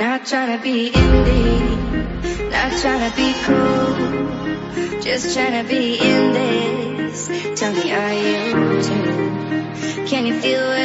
Not trying to be indie, not trying to be cool, just trying to be in this. Tell me, are you too? Can you feel where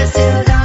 decir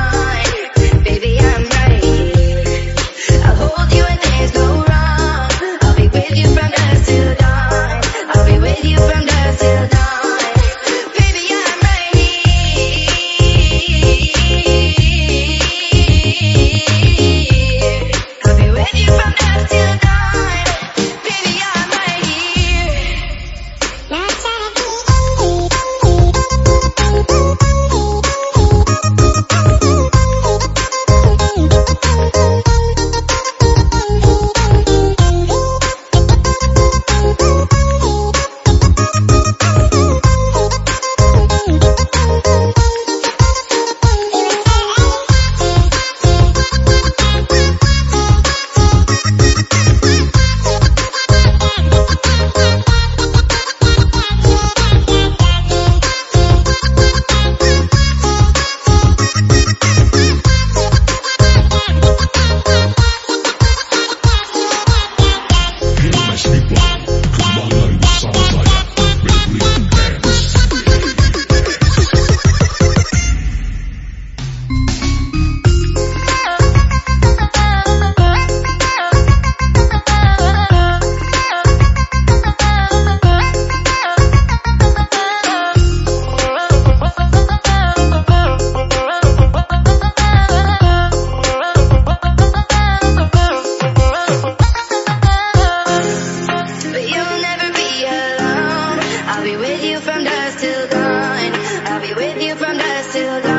Still. dawn.